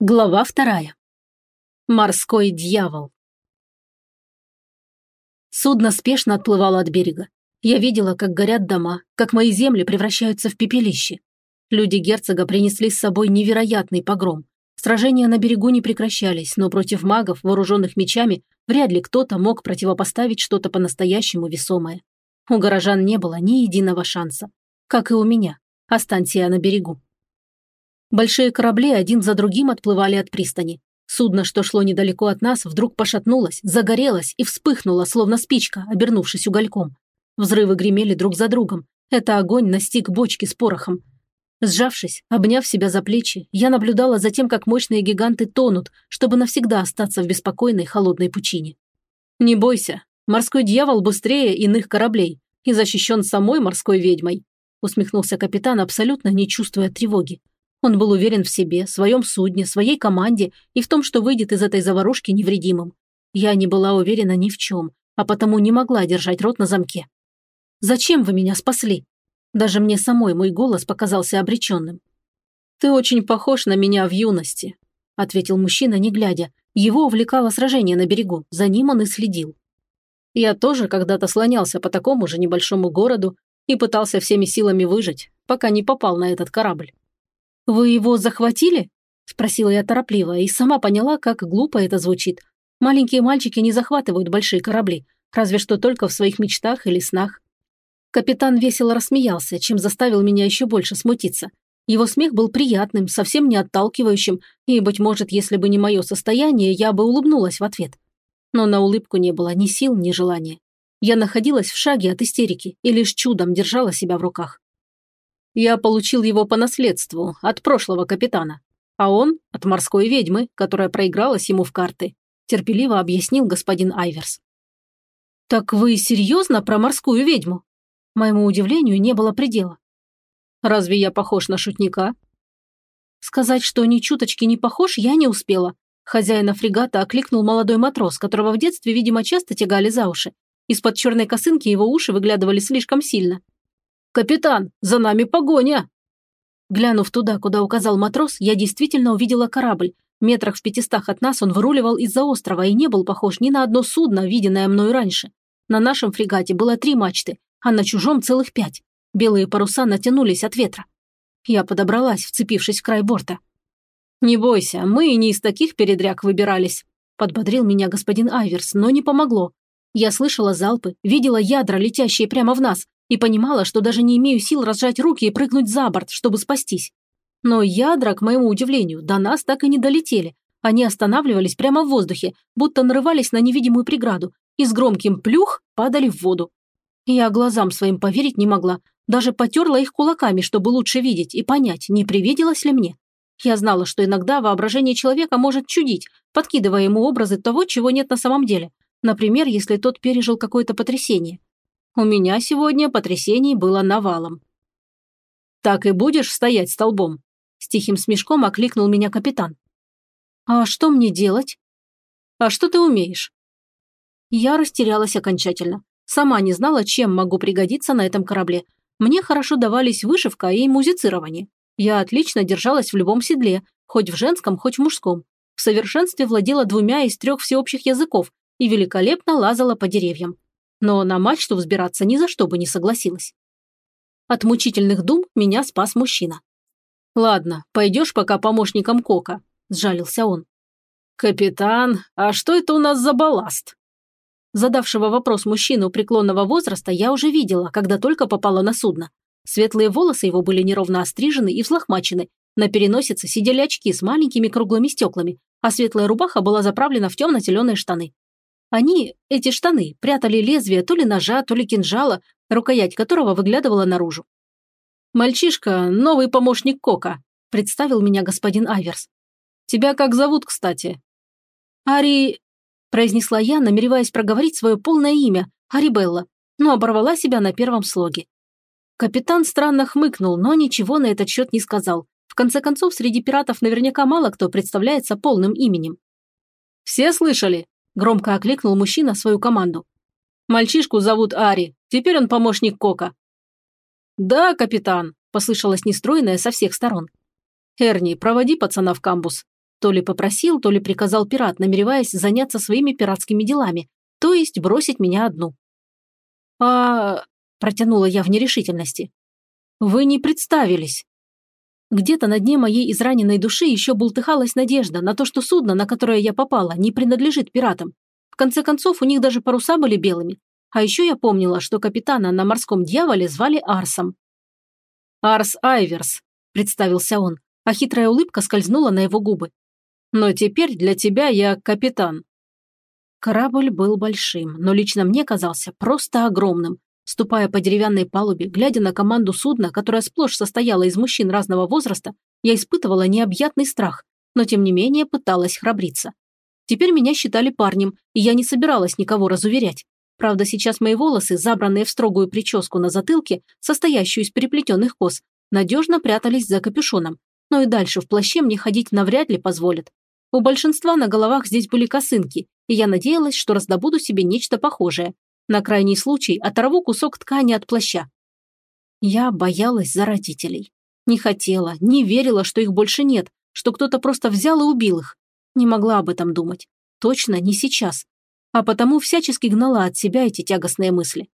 Глава вторая. Морской дьявол. Судно спешно отплывало от берега. Я видела, как горят дома, как мои земли превращаются в пепелище. Люди герцога принесли с собой невероятный погром. Сражения на берегу не прекращались, но против магов, вооруженных мечами, вряд ли кто-то мог противопоставить что-то по-настоящему весомое. У горожан не было ни единого шанса. Как и у меня. Останься я на берегу. Большие корабли один за другим отплывали от пристани. Судно, что шло недалеко от нас, вдруг пошатнулось, загорелось и вспыхнуло, словно спичка, обернувшись угольком. Взрывы гремели друг за другом. Это огонь настиг бочки с порохом. Сжавшись, обняв себя за плечи, я наблюдала за тем, как мощные гиганты тонут, чтобы навсегда остаться в беспокойной холодной пучине. «Не бойся, морской дьявол быстрее иных кораблей и защищен самой морской ведьмой», усмехнулся капитан, абсолютно не чувствуя тревоги. Он был уверен в себе, своем судне, своей команде и в том, что выйдет из этой заварушки невредимым. Я не была уверена ни в чем, а потому не могла держать рот на замке. «Зачем вы меня спасли?» Даже мне самой мой голос показался обреченным. «Ты очень похож на меня в юности», – ответил мужчина, не глядя. Его увлекало сражение на берегу, за ним он и следил. Я тоже когда-то слонялся по такому же небольшому городу и пытался всеми силами выжить, пока не попал на этот корабль. «Вы его захватили?» – спросила я торопливо и сама поняла, как глупо это звучит. Маленькие мальчики не захватывают большие корабли, разве что только в своих мечтах или снах. Капитан весело рассмеялся, чем заставил меня еще больше смутиться. Его смех был приятным, совсем не отталкивающим, и, быть может, если бы не мое состояние, я бы улыбнулась в ответ. Но на улыбку не было ни сил, ни желания. Я находилась в шаге от истерики и лишь чудом держала себя в руках. Я получил его по наследству от прошлого капитана, а он от морской ведьмы, которая проигралась ему в карты», терпеливо объяснил господин Айверс. «Так вы серьезно про морскую ведьму?» Моему удивлению не было предела. «Разве я похож на шутника?» Сказать, что ни чуточки не похож, я не успела. Хозяина фрегата окликнул молодой матрос, которого в детстве, видимо, часто тягали за уши. Из-под черной косынки его уши выглядывали слишком сильно. «Капитан, за нами погоня!» Глянув туда, куда указал матрос, я действительно увидела корабль. Метрах в пятистах от нас он выруливал из-за острова и не был похож ни на одно судно, виденное мною раньше. На нашем фрегате было три мачты, а на чужом целых пять. Белые паруса натянулись от ветра. Я подобралась, вцепившись в край борта. «Не бойся, мы и не из таких передряг выбирались», подбодрил меня господин Айверс, но не помогло. Я слышала залпы, видела ядра, летящие прямо в нас, и понимала, что даже не имею сил разжать руки и прыгнуть за борт, чтобы спастись. Но ядра, к моему удивлению, до нас так и не долетели. Они останавливались прямо в воздухе, будто нарывались на невидимую преграду, и с громким плюх падали в воду. Я глазам своим поверить не могла, даже потерла их кулаками, чтобы лучше видеть и понять, не привиделось ли мне. Я знала, что иногда воображение человека может чудить, подкидывая ему образы того, чего нет на самом деле. Например, если тот пережил какое-то потрясение. У меня сегодня потрясений было навалом. «Так и будешь стоять столбом?» С тихим смешком окликнул меня капитан. «А что мне делать?» «А что ты умеешь?» Я растерялась окончательно. Сама не знала, чем могу пригодиться на этом корабле. Мне хорошо давались вышивка и музицирование. Я отлично держалась в любом седле, хоть в женском, хоть в мужском. В совершенстве владела двумя из трех всеобщих языков и великолепно лазала по деревьям но на мачту взбираться ни за что бы не согласилась. От мучительных дум меня спас мужчина. «Ладно, пойдешь пока помощником Кока», – сжалился он. «Капитан, а что это у нас за балласт?» Задавшего вопрос мужчину преклонного возраста я уже видела, когда только попала на судно. Светлые волосы его были неровно острижены и взлохмачены. На переносице сидели очки с маленькими круглыми стеклами, а светлая рубаха была заправлена в темно-зеленые штаны. Они, эти штаны, прятали лезвие то ли ножа, то ли кинжала, рукоять которого выглядывала наружу. «Мальчишка, новый помощник Кока», – представил меня господин Айверс. «Тебя как зовут, кстати?» «Ари...» – произнесла я, намереваясь проговорить свое полное имя, Арибелла, но оборвала себя на первом слоге. Капитан странно хмыкнул, но ничего на этот счет не сказал. В конце концов, среди пиратов наверняка мало кто представляется полным именем. «Все слышали?» Громко окликнул мужчина свою команду. «Мальчишку зовут Ари. Теперь он помощник Кока». «Да, капитан», – послышалось нестройное со всех сторон. «Эрни, проводи пацана в камбус». То ли попросил, то ли приказал пират, намереваясь заняться своими пиратскими делами, то есть бросить меня одну. «А...» – протянула я в нерешительности. «Вы не представились». Где-то на дне моей израненной души еще бултыхалась надежда на то, что судно, на которое я попала, не принадлежит пиратам. В конце концов, у них даже паруса были белыми. А еще я помнила, что капитана на морском дьяволе звали Арсом. «Арс Айверс», – представился он, а хитрая улыбка скользнула на его губы. «Но теперь для тебя я капитан». Корабль был большим, но лично мне казался просто огромным. Ступая по деревянной палубе, глядя на команду судна, которая сплошь состояла из мужчин разного возраста, я испытывала необъятный страх, но тем не менее пыталась храбриться. Теперь меня считали парнем, и я не собиралась никого разуверять. Правда, сейчас мои волосы, забранные в строгую прическу на затылке, состоящую из переплетенных кос, надежно прятались за капюшоном. Но и дальше в плаще мне ходить навряд ли позволят. У большинства на головах здесь были косынки, и я надеялась, что раздобуду себе нечто похожее, на крайний случай оторву кусок ткани от плаща. Я боялась за родителей. Не хотела, не верила, что их больше нет, что кто-то просто взял и убил их. Не могла об этом думать. Точно не сейчас. А потому всячески гнала от себя эти тягостные мысли.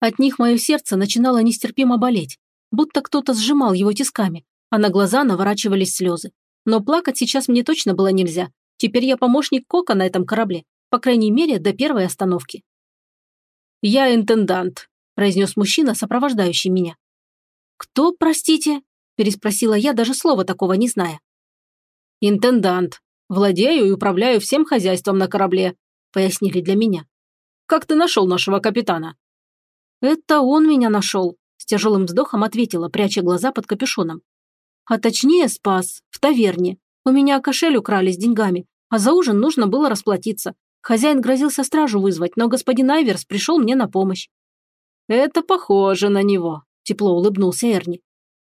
От них мое сердце начинало нестерпимо болеть, будто кто-то сжимал его тисками, а на глаза наворачивались слезы. Но плакать сейчас мне точно было нельзя. Теперь я помощник Кока на этом корабле, по крайней мере, до первой остановки. «Я интендант», – произнес мужчина, сопровождающий меня. «Кто, простите?» – переспросила я, даже слова такого не зная. «Интендант. Владею и управляю всем хозяйством на корабле», – пояснили для меня. «Как ты нашел нашего капитана?» «Это он меня нашел», – с тяжелым вздохом ответила, пряча глаза под капюшоном. «А точнее спас, в таверне. У меня кошель украли с деньгами, а за ужин нужно было расплатиться. Хозяин грозился стражу вызвать, но господин Айверс пришел мне на помощь. «Это похоже на него», – тепло улыбнулся Эрни.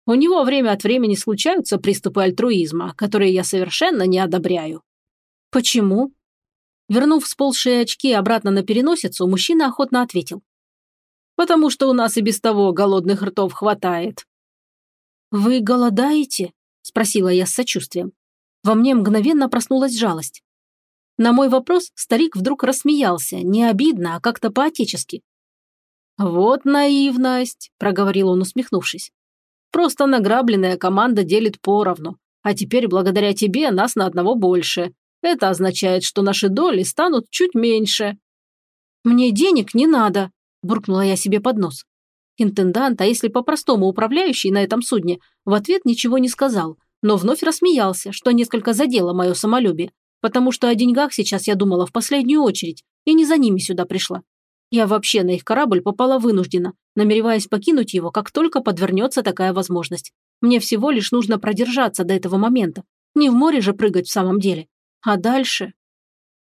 «У него время от времени случаются приступы альтруизма, которые я совершенно не одобряю». «Почему?» Вернув сползшие очки обратно на переносицу, мужчина охотно ответил. «Потому что у нас и без того голодных ртов хватает». «Вы голодаете?» – спросила я с сочувствием. Во мне мгновенно проснулась жалость. На мой вопрос старик вдруг рассмеялся, не обидно, а как-то по-отечески. «Вот наивность», – проговорил он, усмехнувшись. «Просто награбленная команда делит поровну, а теперь благодаря тебе нас на одного больше. Это означает, что наши доли станут чуть меньше». «Мне денег не надо», – буркнула я себе под нос. Интендант, а если по-простому управляющий на этом судне, в ответ ничего не сказал, но вновь рассмеялся, что несколько задело мое самолюбие, потому что о деньгах сейчас я думала в последнюю очередь, и не за ними сюда пришла. Я вообще на их корабль попала вынуждена, намереваясь покинуть его, как только подвернется такая возможность. Мне всего лишь нужно продержаться до этого момента. Не в море же прыгать в самом деле. А дальше?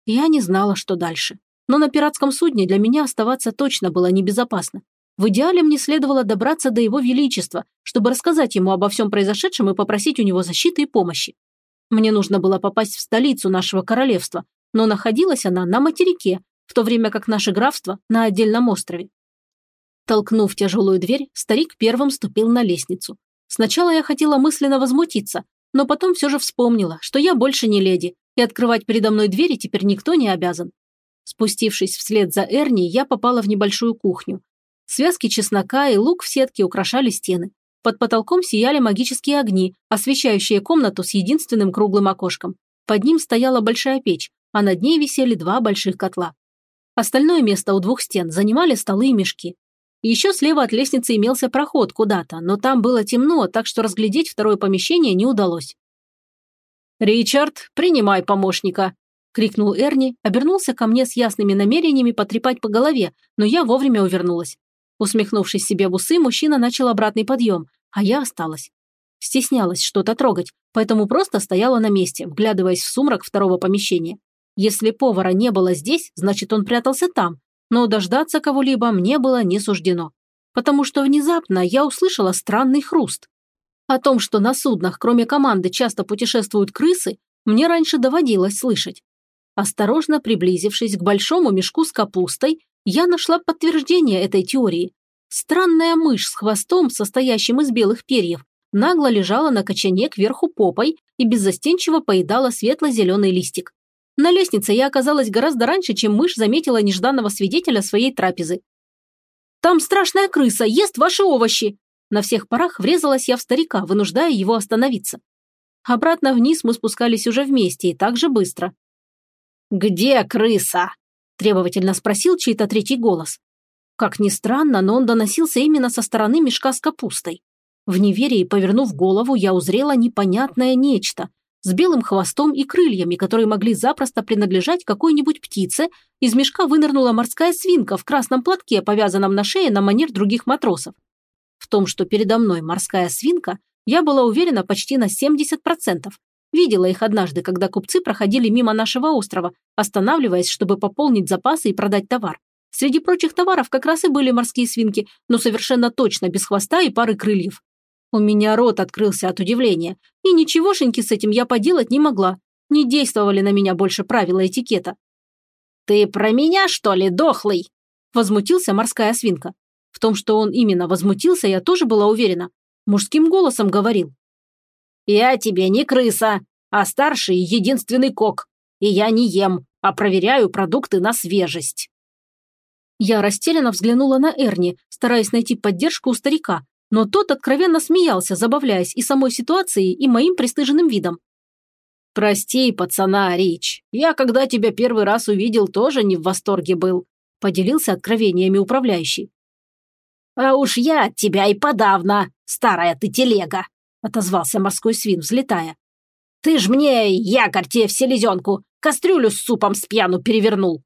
Я не знала, что дальше. Но на пиратском судне для меня оставаться точно было небезопасно. В идеале мне следовало добраться до его величества, чтобы рассказать ему обо всем произошедшем и попросить у него защиты и помощи. Мне нужно было попасть в столицу нашего королевства, но находилась она на материке, в то время как наше графство на отдельном острове. Толкнув тяжелую дверь, старик первым ступил на лестницу. Сначала я хотела мысленно возмутиться, но потом все же вспомнила, что я больше не леди, и открывать передо мной двери теперь никто не обязан. Спустившись вслед за Эрни, я попала в небольшую кухню. Связки чеснока и лук в сетке украшали стены. Под потолком сияли магические огни, освещающие комнату с единственным круглым окошком. Под ним стояла большая печь, а над ней висели два больших котла. Остальное место у двух стен занимали столы и мешки. Еще слева от лестницы имелся проход куда-то, но там было темно, так что разглядеть второе помещение не удалось. «Ричард, принимай помощника!» – крикнул Эрни, обернулся ко мне с ясными намерениями потрепать по голове, но я вовремя увернулась. Усмехнувшись себе в усы, мужчина начал обратный подъем, а я осталась. Стеснялась что-то трогать, поэтому просто стояла на месте, вглядываясь в сумрак второго помещения. Если повара не было здесь, значит, он прятался там, но дождаться кого-либо мне было не суждено. Потому что внезапно я услышала странный хруст. О том, что на суднах, кроме команды, часто путешествуют крысы, мне раньше доводилось слышать. Осторожно приблизившись к большому мешку с капустой, я нашла подтверждение этой теории. Странная мышь с хвостом, состоящим из белых перьев, нагло лежала на кочане кверху попой и беззастенчиво поедала светло-зеленый листик. На лестнице я оказалась гораздо раньше, чем мышь заметила нежданного свидетеля своей трапезы. «Там страшная крыса, ест ваши овощи!» На всех парах врезалась я в старика, вынуждая его остановиться. Обратно вниз мы спускались уже вместе и так же быстро. «Где крыса?» – требовательно спросил чей-то третий голос. Как ни странно, но он доносился именно со стороны мешка с капустой. В неверии, повернув голову, я узрела непонятное нечто с белым хвостом и крыльями, которые могли запросто принадлежать какой-нибудь птице. Из мешка вынырнула морская свинка в красном платке, повязанном на шее на манер других матросов. В том, что передо мной морская свинка, я была уверена почти на 70%. Видела их однажды, когда купцы проходили мимо нашего острова, останавливаясь, чтобы пополнить запасы и продать товар. Среди прочих товаров как раз и были морские свинки, но совершенно точно без хвоста и пары крыльев. У меня рот открылся от удивления, и ничегошеньки с этим я поделать не могла. Не действовали на меня больше правила этикета. «Ты про меня, что ли, дохлый?» Возмутился морская свинка. В том, что он именно возмутился, я тоже была уверена. Мужским голосом говорил. «Я тебе не крыса, а старший единственный кок. И я не ем, а проверяю продукты на свежесть». Я растерянно взглянула на Эрни, стараясь найти поддержку у старика, но тот откровенно смеялся, забавляясь и самой ситуацией, и моим пристыженным видом. «Прости, пацана, Рич, я, когда тебя первый раз увидел, тоже не в восторге был», поделился откровениями управляющий. «А уж я от тебя и подавно, старая ты телега», отозвался морской свин, взлетая. «Ты ж мне, якорь тебе в селезенку, кастрюлю с супом с пьяну перевернул».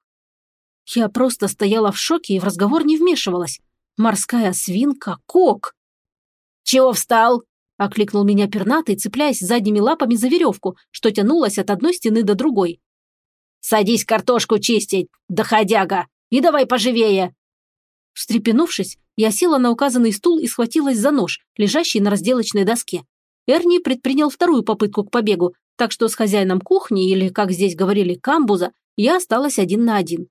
Я просто стояла в шоке и в разговор не вмешивалась. Морская свинка, кок. «Чего встал?» – окликнул меня пернатый, цепляясь задними лапами за веревку, что тянулась от одной стены до другой. «Садись картошку чистить, доходяга, и давай поживее!» Встрепенувшись, я села на указанный стул и схватилась за нож, лежащий на разделочной доске. Эрни предпринял вторую попытку к побегу, так что с хозяином кухни, или, как здесь говорили, камбуза, я осталась один на один.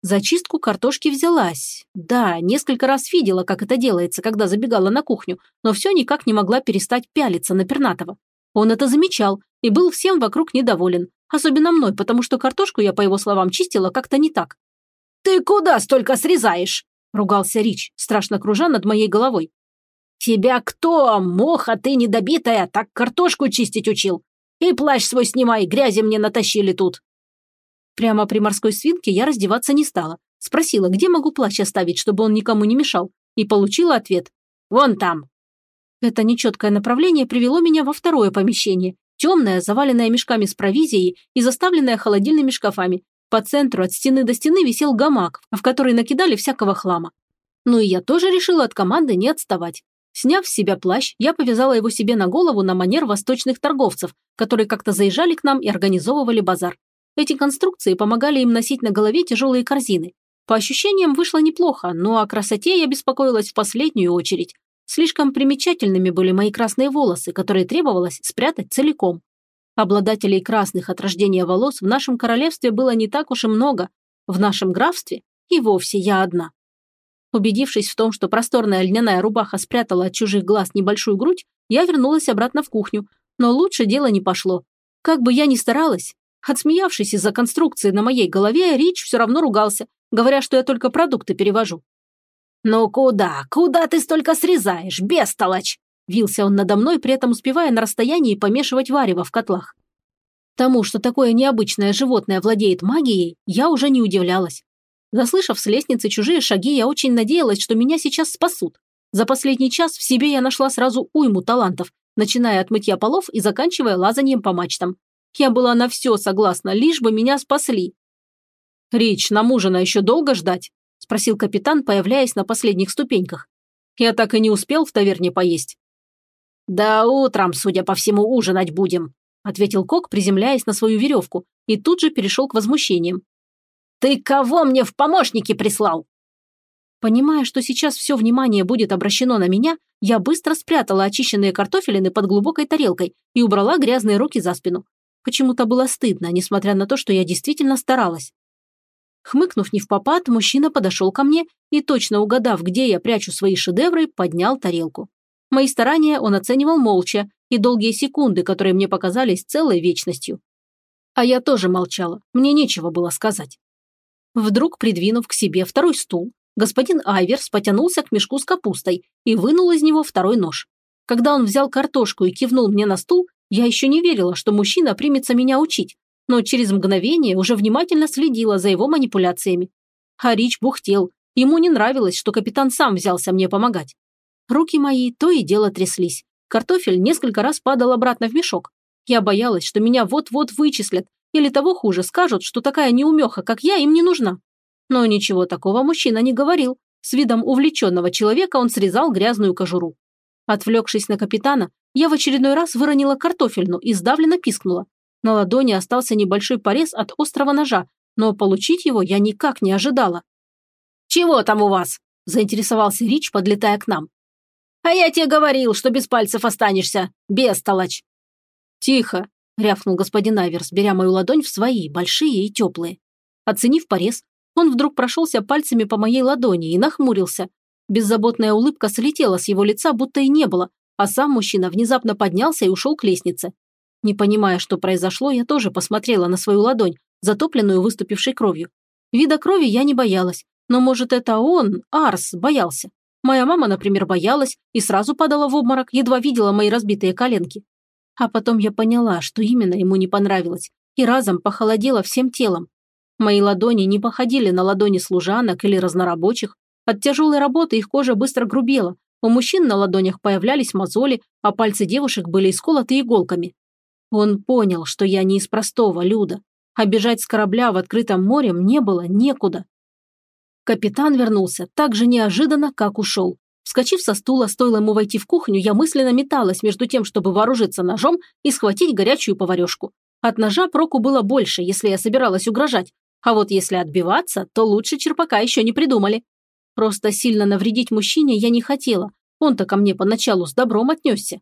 За чистку картошки взялась. Да, несколько раз видела, как это делается, когда забегала на кухню, но все никак не могла перестать пялиться на Пернатова. Он это замечал и был всем вокруг недоволен. Особенно мной, потому что картошку я, по его словам, чистила как-то не так. «Ты куда столько срезаешь?» – ругался Рич, страшно кружа над моей головой. «Тебя кто, моха ты недобитая, так картошку чистить учил? И плащ свой снимай, грязи мне натащили тут. Прямо при морской свинке я раздеваться не стала. Спросила, где могу плащ оставить, чтобы он никому не мешал, и получила ответ «Вон там». Это нечеткое направление привело меня во второе помещение, темное, заваленное мешками с провизией и заставленное холодильными шкафами. По центру от стены до стены висел гамак, в который накидали всякого хлама. Ну и я тоже решила от команды не отставать. Сняв с себя плащ, я повязала его себе на голову на манер восточных торговцев, которые как-то заезжали к нам и организовывали базар. Эти конструкции помогали им носить на голове тяжелые корзины. По ощущениям вышло неплохо, но о красоте я беспокоилась в последнюю очередь. Слишком примечательными были мои красные волосы, которые требовалось спрятать целиком. Обладателей красных от рождения волос в нашем королевстве было не так уж и много. В нашем графстве и вовсе я одна. Убедившись в том, что просторная льняная рубаха спрятала от чужих глаз небольшую грудь, я вернулась обратно в кухню, но лучше дело не пошло. Как бы я ни старалась, Отсмеявшись из-за конструкции на моей голове, Рич все равно ругался, говоря, что я только продукты перевожу. «Ну куда? Куда ты столько срезаешь, бестолочь?» Вился он надо мной, при этом успевая на расстоянии помешивать варево в котлах. Тому, что такое необычное животное владеет магией, я уже не удивлялась. Заслышав с лестницы чужие шаги, я очень надеялась, что меня сейчас спасут. За последний час в себе я нашла сразу уйму талантов, начиная от мытья полов и заканчивая лазанием по мачтам. Я была на все согласна, лишь бы меня спасли. «Рич, нам ужина еще долго ждать?» – спросил капитан, появляясь на последних ступеньках. «Я так и не успел в таверне поесть». «Да утром, судя по всему, ужинать будем», – ответил Кок, приземляясь на свою веревку, и тут же перешел к возмущениям. «Ты кого мне в помощники прислал?» Понимая, что сейчас все внимание будет обращено на меня, я быстро спрятала очищенные картофелины под глубокой тарелкой и убрала грязные руки за спину. Почему-то было стыдно, несмотря на то, что я действительно старалась. Хмыкнув не в попад, мужчина подошел ко мне и, точно угадав, где я прячу свои шедевры, поднял тарелку. Мои старания он оценивал молча и долгие секунды, которые мне показались целой вечностью. А я тоже молчала, мне нечего было сказать. Вдруг, придвинув к себе второй стул, господин Айверс потянулся к мешку с капустой и вынул из него второй нож. Когда он взял картошку и кивнул мне на стул, я еще не верила, что мужчина примется меня учить, но через мгновение уже внимательно следила за его манипуляциями. А Рич бухтел, ему не нравилось, что капитан сам взялся мне помогать. Руки мои то и дело тряслись. Картофель несколько раз падал обратно в мешок. Я боялась, что меня вот-вот вычислят, или того хуже, скажут, что такая неумеха, как я, им не нужна. Но ничего такого мужчина не говорил. С видом увлеченного человека он срезал грязную кожуру. Отвлекшись на капитана, я в очередной раз выронила картофельну и сдавленно пискнула. На ладони остался небольшой порез от острого ножа, но получить его я никак не ожидала. «Чего там у вас?» – заинтересовался Рич, подлетая к нам. «А я тебе говорил, что без пальцев останешься, бестолочь!» «Тихо!» – рявкнул господин Айверс, беря мою ладонь в свои, большие и теплые. Оценив порез, он вдруг прошелся пальцами по моей ладони и нахмурился. Беззаботная улыбка слетела с его лица, будто и не было, а сам мужчина внезапно поднялся и ушел к лестнице. Не понимая, что произошло, я тоже посмотрела на свою ладонь, затопленную выступившей кровью. Вида крови я не боялась, но, может, это он, Арс, боялся. Моя мама, например, боялась и сразу падала в обморок, едва видела мои разбитые коленки. А потом я поняла, что именно ему не понравилось, и разом похолодело всем телом. Мои ладони не походили на ладони служанок или разнорабочих. От тяжелой работы их кожа быстро грубела. У мужчин на ладонях появлялись мозоли, а пальцы девушек были исколоты иголками. Он понял, что я не из простого люда, а бежать с корабля в открытом море мне было некуда. Капитан вернулся так же неожиданно, как ушел. Вскочив со стула, стоило ему войти в кухню, я мысленно металась между тем, чтобы вооружиться ножом и схватить горячую поварешку. От ножа проку было больше, если я собиралась угрожать, а вот если отбиваться, то лучше черпака еще не придумали. Просто сильно навредить мужчине я не хотела, он-то ко мне поначалу с добром отнесся.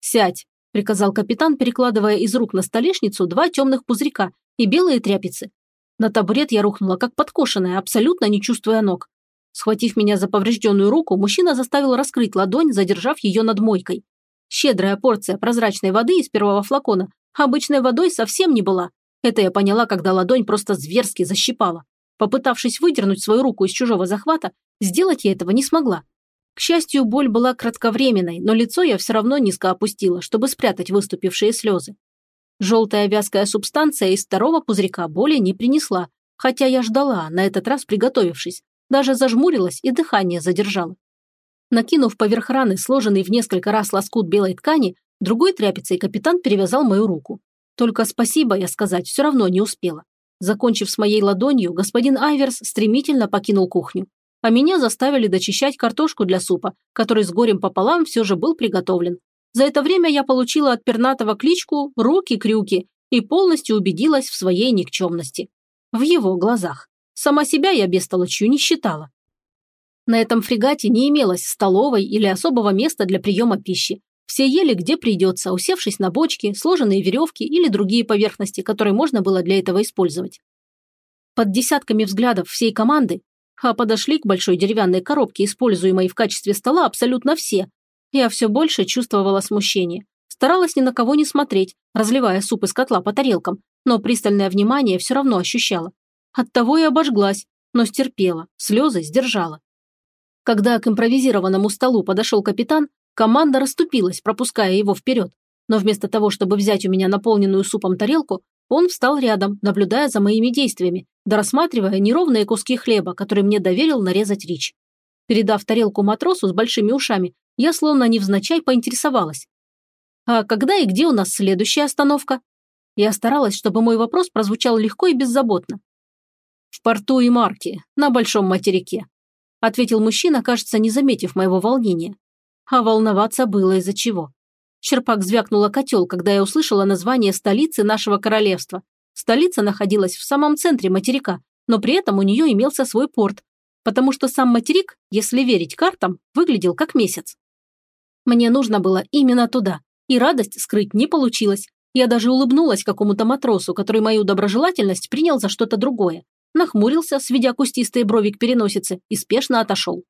«Сядь», – приказал капитан, перекладывая из рук на столешницу два темных пузырька и белые тряпицы. На табурет я рухнула, как подкошенная, абсолютно не чувствуя ног. Схватив меня за поврежденную руку, мужчина заставил раскрыть ладонь, задержав ее над мойкой. Щедрая порция прозрачной воды из первого флакона обычной водой совсем не была. Это я поняла, когда ладонь просто зверски защипала. Попытавшись выдернуть свою руку из чужого захвата, сделать я этого не смогла. К счастью, боль была кратковременной, но лицо я все равно низко опустила, чтобы спрятать выступившие слезы. Желтая вязкая субстанция из второго пузырька боли не принесла, хотя я ждала, на этот раз приготовившись. Даже зажмурилась и дыхание задержала. Накинув поверх раны сложенный в несколько раз лоскут белой ткани, другой тряпицей капитан перевязал мою руку. Только спасибо я сказать все равно не успела. Закончив с моей ладонью, господин Айверс стремительно покинул кухню. А меня заставили дочищать картошку для супа, который с горем пополам все же был приготовлен. За это время я получила от пернатого кличку «руки-крюки» и полностью убедилась в своей никчемности. В его глазах. Сама себя я бестолочью не считала. На этом фрегате не имелось столовой или особого места для приема пищи. Все ели где придется, усевшись на бочки, сложенные веревки или другие поверхности, которые можно было для этого использовать. Под десятками взглядов всей команды, а подошли к большой деревянной коробке, используемой в качестве стола абсолютно все, я все больше чувствовала смущение. Старалась ни на кого не смотреть, разливая суп из котла по тарелкам, но пристальное внимание все равно ощущала. Оттого и обожглась, но стерпела, слезы сдержала. Когда к импровизированному столу подошел капитан, команда расступилась, пропуская его вперед. Но вместо того, чтобы взять у меня наполненную супом тарелку, он встал рядом, наблюдая за моими действиями, да рассматривая неровные куски хлеба, которые мне доверил нарезать Рич. Передав тарелку матросу с большими ушами, я словно невзначай поинтересовалась. «А когда и где у нас следующая остановка?» Я старалась, чтобы мой вопрос прозвучал легко и беззаботно. «В порту и марке, на большом материке», ответил мужчина, кажется, не заметив моего волнения. А волноваться было из-за чего. Черпак звякнула котел, когда я услышала название столицы нашего королевства. Столица находилась в самом центре материка, но при этом у нее имелся свой порт, потому что сам материк, если верить картам, выглядел как месяц. Мне нужно было именно туда, и радость скрыть не получилось. Я даже улыбнулась какому-то матросу, который мою доброжелательность принял за что-то другое. Нахмурился, сведя кустистые брови к переносице, и спешно отошел.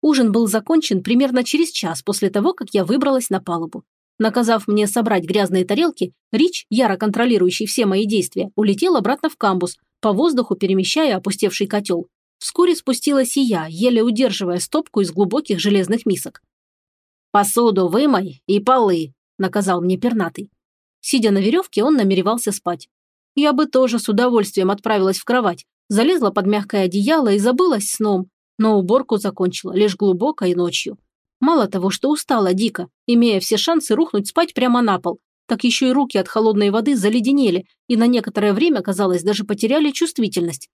Ужин был закончен примерно через час после того, как я выбралась на палубу. Наказав мне собрать грязные тарелки, Рич, яро контролирующий все мои действия, улетел обратно в камбус, по воздуху перемещая опустевший котел. Вскоре спустилась и я, еле удерживая стопку из глубоких железных мисок. «Посуду вымой и полы», – наказал мне пернатый. Сидя на веревке, он намеревался спать. Я бы тоже с удовольствием отправилась в кровать, залезла под мягкое одеяло и забылась сном, но уборку закончила лишь глубокой ночью. Мало того, что устала дико, имея все шансы рухнуть спать прямо на пол, так еще и руки от холодной воды заледенели и на некоторое время, казалось, даже потеряли чувствительность.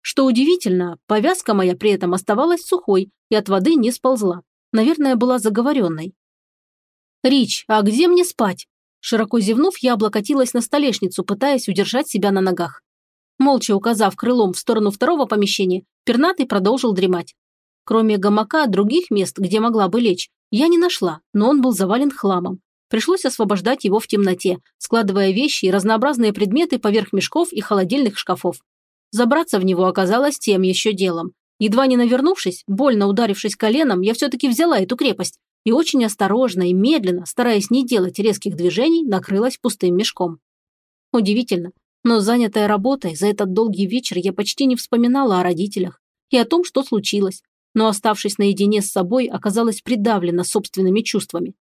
Что удивительно, повязка моя при этом оставалась сухой и от воды не сползла. Наверное, была заговоренной. «Рич, а где мне спать?» Широко зевнув, я облокотилась на столешницу, пытаясь удержать себя на ногах. Молча указав крылом в сторону второго помещения, пернатый продолжил дремать. Кроме гамака, других мест, где могла бы лечь, я не нашла, но он был завален хламом. Пришлось освобождать его в темноте, складывая вещи и разнообразные предметы поверх мешков и холодильных шкафов. Забраться в него оказалось тем еще делом. Едва не навернувшись, больно ударившись коленом, я все-таки взяла эту крепость и очень осторожно и медленно, стараясь не делать резких движений, накрылась пустым мешком. Удивительно, но занятая работой за этот долгий вечер я почти не вспоминала о родителях и о том, что случилось, но, оставшись наедине с собой, оказалась придавлена собственными чувствами.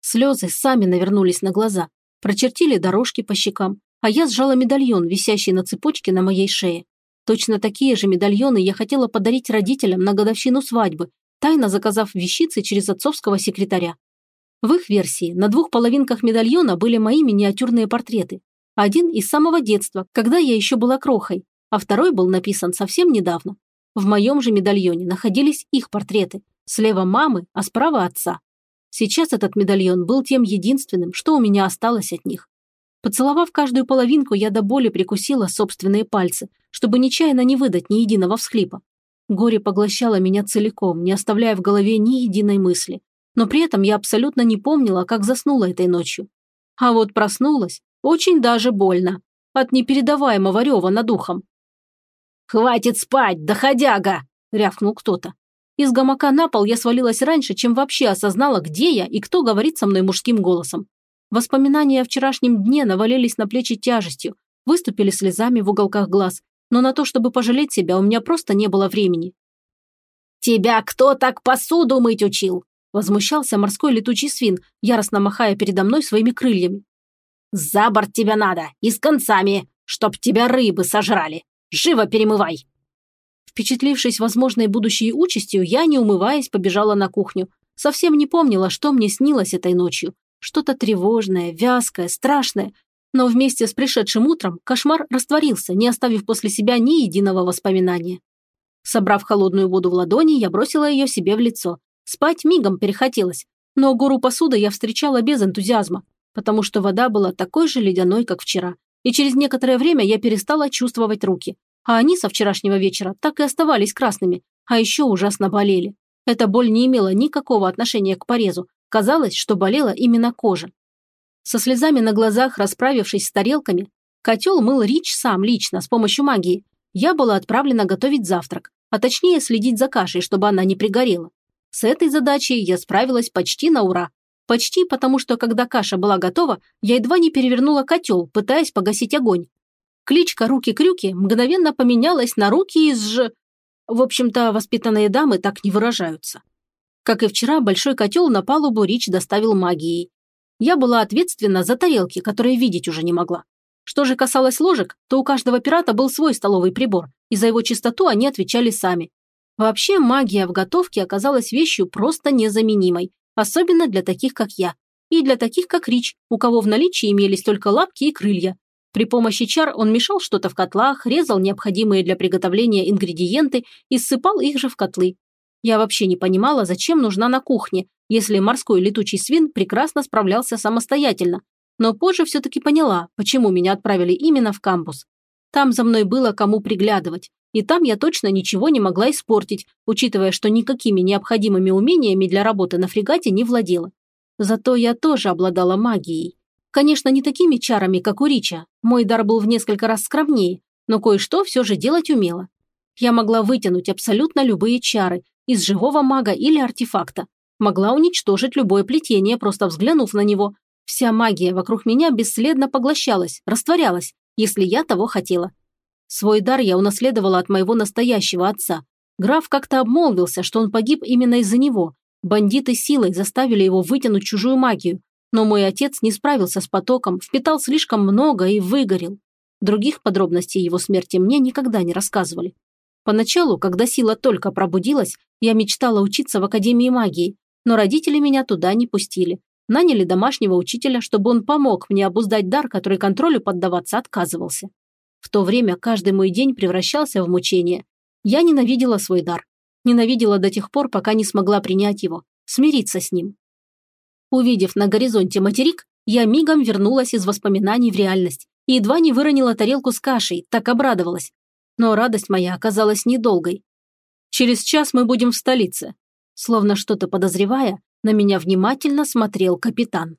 Слезы сами навернулись на глаза, прочертили дорожки по щекам, а я сжала медальон, висящий на цепочке на моей шее. Точно такие же медальоны я хотела подарить родителям на годовщину свадьбы, тайно заказав вещицы через отцовского секретаря. В их версии на двух половинках медальона были мои миниатюрные портреты. Один из самого детства, когда я еще была крохой, а второй был написан совсем недавно. В моем же медальоне находились их портреты. Слева мамы, а справа отца. Сейчас этот медальон был тем единственным, что у меня осталось от них. Поцеловав каждую половинку, я до боли прикусила собственные пальцы, чтобы нечаянно не выдать ни единого всхлипа. Горе поглощало меня целиком, не оставляя в голове ни единой мысли. Но при этом я абсолютно не помнила, как заснула этой ночью. А вот проснулась очень даже больно. От непередаваемого рева над ухом. «Хватит спать, доходяга!» – рявкнул кто-то. Из гамака на пол я свалилась раньше, чем вообще осознала, где я и кто говорит со мной мужским голосом. Воспоминания о вчерашнем дне навалились на плечи тяжестью, выступили слезами в уголках глаз, но на то, чтобы пожалеть себя, у меня просто не было времени. «Тебя кто так посуду мыть учил?» Возмущался морской летучий свин, яростно махая передо мной своими крыльями. «За борт тебя надо, и с концами, чтоб тебя рыбы сожрали. Живо перемывай!» Впечатлившись возможной будущей участью, я, не умываясь, побежала на кухню. Совсем не помнила, что мне снилось этой ночью. Что-то тревожное, вязкое, страшное. Но вместе с пришедшим утром кошмар растворился, не оставив после себя ни единого воспоминания. Собрав холодную воду в ладони, я бросила ее себе в лицо. Спать мигом перехотелось. Но гору посуды я встречала без энтузиазма, потому что вода была такой же ледяной, как вчера. И через некоторое время я перестала чувствовать руки. А они со вчерашнего вечера так и оставались красными, а еще ужасно болели. Эта боль не имела никакого отношения к порезу, Казалось, что болела именно кожа. Со слезами на глазах, расправившись с тарелками, котел мыл Рич сам лично, с помощью магии. Я была отправлена готовить завтрак, а точнее следить за кашей, чтобы она не пригорела. С этой задачей я справилась почти на ура. Почти потому, что когда каша была готова, я едва не перевернула котел, пытаясь погасить огонь. Кличка «Руки-крюки» мгновенно поменялась на «Руки из ж...» В общем-то, воспитанные дамы так не выражаются. Как и вчера, большой котел на палубу Рич доставил магией. Я была ответственна за тарелки, которые видеть уже не могла. Что же касалось ложек, то у каждого пирата был свой столовый прибор, и за его чистоту они отвечали сами. Вообще магия в готовке оказалась вещью просто незаменимой, особенно для таких, как я, и для таких, как Рич, у кого в наличии имелись только лапки и крылья. При помощи чар он мешал что-то в котлах, резал необходимые для приготовления ингредиенты и ссыпал их же в котлы, я вообще не понимала, зачем нужна на кухне, если морской летучий свин прекрасно справлялся самостоятельно. Но позже все-таки поняла, почему меня отправили именно в кампус. Там за мной было кому приглядывать, и там я точно ничего не могла испортить, учитывая, что никакими необходимыми умениями для работы на фрегате не владела. Зато я тоже обладала магией. Конечно, не такими чарами, как у Рича. Мой дар был в несколько раз скромнее, но кое-что все же делать умела. Я могла вытянуть абсолютно любые чары, из живого мага или артефакта. Могла уничтожить любое плетение, просто взглянув на него. Вся магия вокруг меня бесследно поглощалась, растворялась, если я того хотела. Свой дар я унаследовала от моего настоящего отца. Граф как-то обмолвился, что он погиб именно из-за него. Бандиты силой заставили его вытянуть чужую магию. Но мой отец не справился с потоком, впитал слишком много и выгорел. Других подробностей его смерти мне никогда не рассказывали. Поначалу, когда сила только пробудилась, я мечтала учиться в Академии магии, но родители меня туда не пустили. Наняли домашнего учителя, чтобы он помог мне обуздать дар, который контролю поддаваться отказывался. В то время каждый мой день превращался в мучение. Я ненавидела свой дар. Ненавидела до тех пор, пока не смогла принять его, смириться с ним. Увидев на горизонте материк, я мигом вернулась из воспоминаний в реальность и едва не выронила тарелку с кашей, так обрадовалась. Но радость моя оказалась недолгой. Через час мы будем в столице. Словно что-то подозревая, на меня внимательно смотрел капитан.